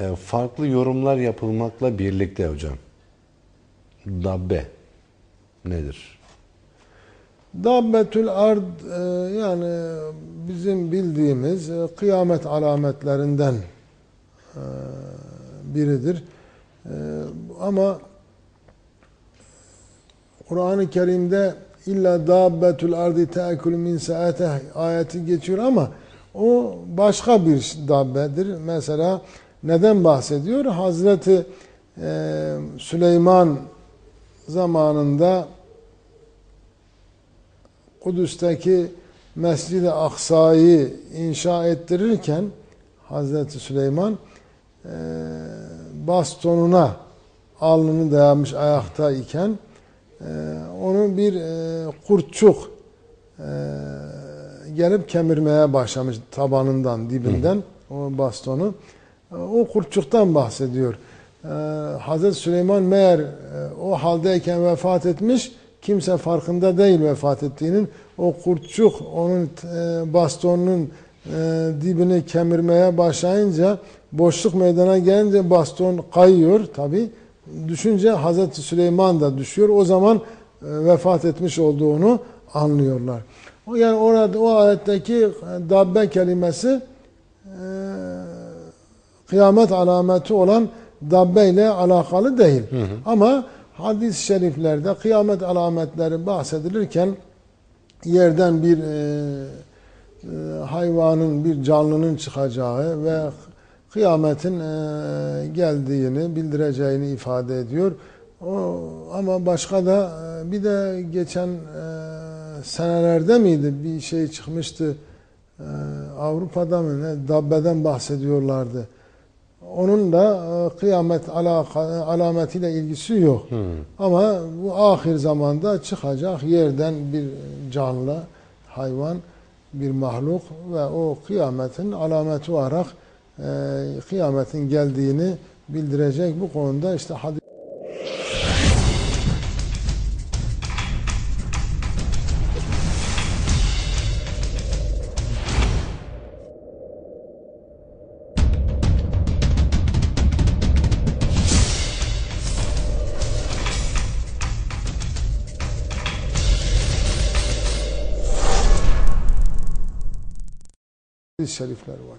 e, farklı yorumlar yapılmakla birlikte hocam. Dabbe nedir? Dabbetül ard e, yani bizim bildiğimiz e, kıyamet alametlerinden e, biridir. Ama Kur'an-ı Kerim'de illa dabbetül ardi teekül min saateh ayeti geçiyor ama o başka bir dabbedir. Mesela neden bahsediyor? Hazreti e, Süleyman zamanında Kudüs'teki Mescid-i Aksa'yı inşa ettirirken Hazreti Süleyman e, bastonuna alnını dayamış ayakta iken e, onu bir e, kurtçuk e, gelip kemirmeye başlamış tabanından, dibinden o bastonu. O kurtçuktan bahsediyor. E, Hazreti Süleyman meğer e, o haldeyken vefat etmiş, kimse farkında değil vefat ettiğinin. O kurtçuk onun e, bastonunun e, dibini kemirmeye başlayınca boşluk meydana gelince baston kayıyor tabi. Düşünce Hazreti Süleyman da düşüyor. O zaman e, vefat etmiş olduğunu anlıyorlar. Yani orada o ayetteki dabbe kelimesi kıyamet alameti olan dabbe ile alakalı değil. Hı hı. Ama hadis-i şeriflerde kıyamet alametleri bahsedilirken yerden bir e, e, hayvanın, bir canlının çıkacağı ve kıyametin e, geldiğini, bildireceğini ifade ediyor. O, ama başka da e, bir de geçen e, senelerde miydi bir şey çıkmıştı e, Avrupa'da mı ne Dabbe'den bahsediyorlardı. Onun da e, kıyamet alametiyle ilgisi yok. Hı. Ama bu ahir zamanda çıkacak yerden bir canlı, hayvan, bir mahluk ve o kıyametin alameti olarak e, kıyametin geldiğini bildirecek bu konuda işte hadis şerifler var.